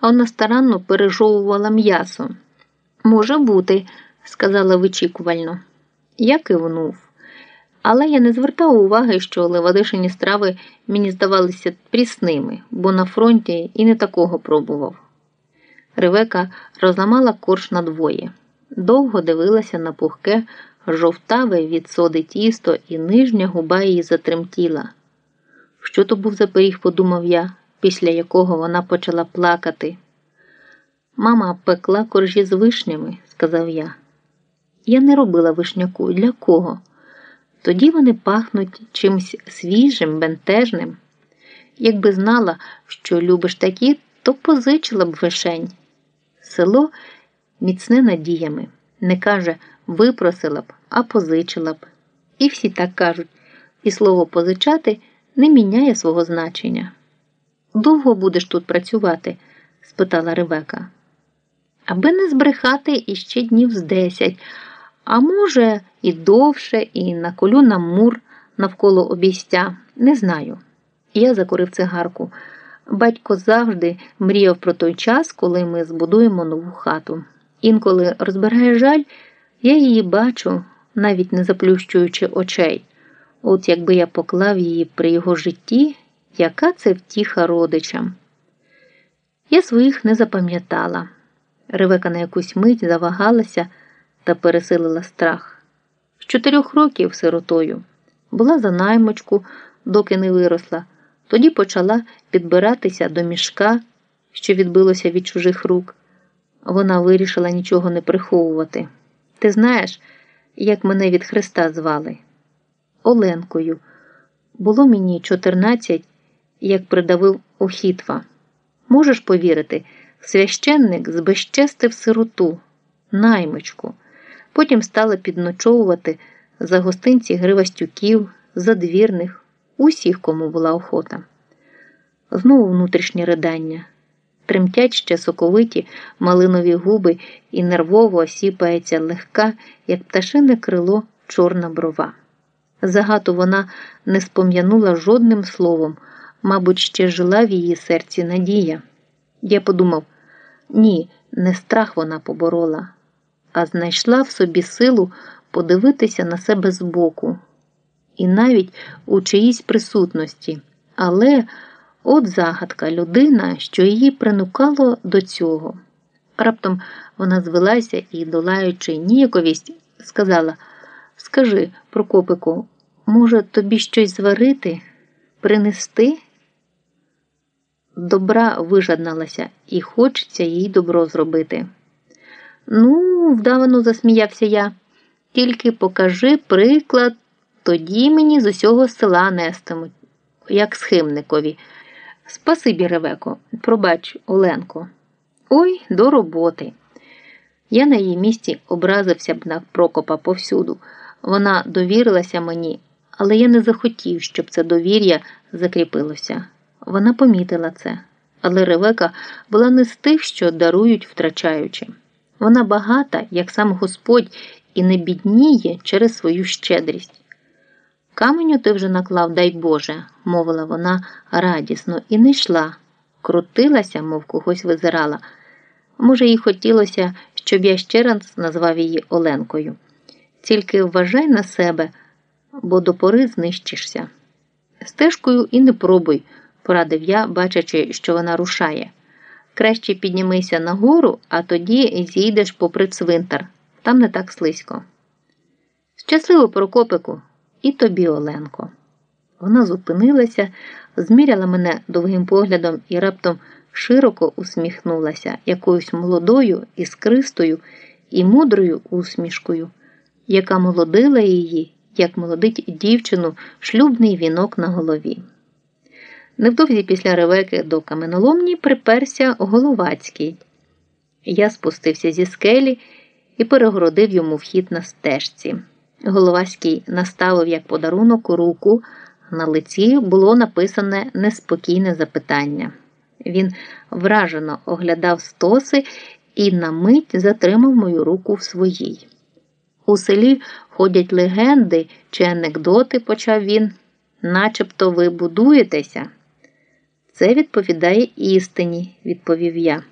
а вона старанно пережовувала м'ясо. Може бути, сказала вичікувально. Я кивнув. Але я не звертав уваги, що левадишині страви мені здавалися прісними, бо на фронті і не такого пробував. Ревека розламала корж надвоє, довго дивилася на пухке, жовтаве від соди тісто, і нижня губа її затремтіла. Що то був за пиріг, подумав я, після якого вона почала плакати. Мама пекла коржі з вишнями, сказав я. Я не робила вишняку. Для кого? Тоді вони пахнуть чимось свіжим, бентежним. Якби знала, що любиш такі, то позичила б вишень. Село міцне надіями, не каже випросила б, а позичила б. І всі так кажуть, і слово позичати не міняє свого значення. Довго будеш тут працювати? спитала Ревека. Аби не збрехати іще днів з десять, а може, і довше, і наколю на мур навколо обійстя, не знаю. Я закурив цигарку. Батько завжди мріяв про той час, коли ми збудуємо нову хату. Інколи розбирає жаль, я її бачу, навіть не заплющуючи очей. От якби я поклав її при його житті, яка це втіха родичам. Я своїх не запам'ятала. Ревека на якусь мить завагалася та пересилила страх. З чотирьох років сиротою була за наймочку, доки не виросла, тоді почала підбиратися до мішка, що відбилося від чужих рук. Вона вирішила нічого не приховувати. Ти знаєш, як мене від Христа звали? Оленкою. Було мені 14, як придавив Охітва. Можеш повірити, священник збезчестив сироту, наймичку. Потім стала підночовувати за гостинці гривастюків, задвірних, усіх, кому була охота. Знову внутрішнє ридання. Тремтять ще соковиті малинові губи і нервово осіпається легка, як пташине крило, чорна брова. Загату вона не спом'янула жодним словом, мабуть, ще жила в її серці надія. Я подумав ні, не страх вона поборола, а знайшла в собі силу подивитися на себе збоку, і навіть у чиїсь присутності. Але от загадка людина, що її принукало до цього. Раптом вона звелася і, долаючи ніяковість, сказала Скажи, Прокопику, може, тобі щось зварити, принести? Добра вижадналася і хочеться їй добро зробити. Ну, вдавано засміявся я. Тільки покажи приклад, тоді мені з усього села нестимуть, як схимникові. Спасибі, Ревеко, пробач, Оленко. Ой, до роботи. Я на її місці образився б на Прокопа повсюду. Вона довірилася мені, але я не захотів, щоб це довір'я закріпилося. Вона помітила це, але Ревека була не з тих, що дарують, втрачаючи. Вона багата, як сам Господь, і не бідніє через свою щедрість. Каменю ти вже наклав, дай Боже, мовила вона радісно, і не йшла, крутилася, мов когось визирала. Може, їй хотілося, щоб я ще раз назвав її Оленкою. Тільки вважай на себе, бо до пори знищишся. Стежкою і не пробуй, порадив я, бачачи, що вона рушає. Краще піднімися нагору, а тоді зійдеш попри цвинтар. Там не так слизько. Щасливо, Прокопику, і тобі, Оленко. Вона зупинилася, зміряла мене довгим поглядом і раптом широко усміхнулася якоюсь молодою, іскристою і мудрою усмішкою яка молодила її, як молодить дівчину, шлюбний вінок на голові. Невдовзі після ревеки до каменоломні приперся Головацький. Я спустився зі скелі і перегородив йому вхід на стежці. Головацький наставив як подарунок руку, на лиці було написане неспокійне запитання. Він вражено оглядав стоси і на мить затримав мою руку в своїй. У селі ходять легенди чи анекдоти, почав він, начебто ви будуєтеся. Це відповідає істині, відповів я.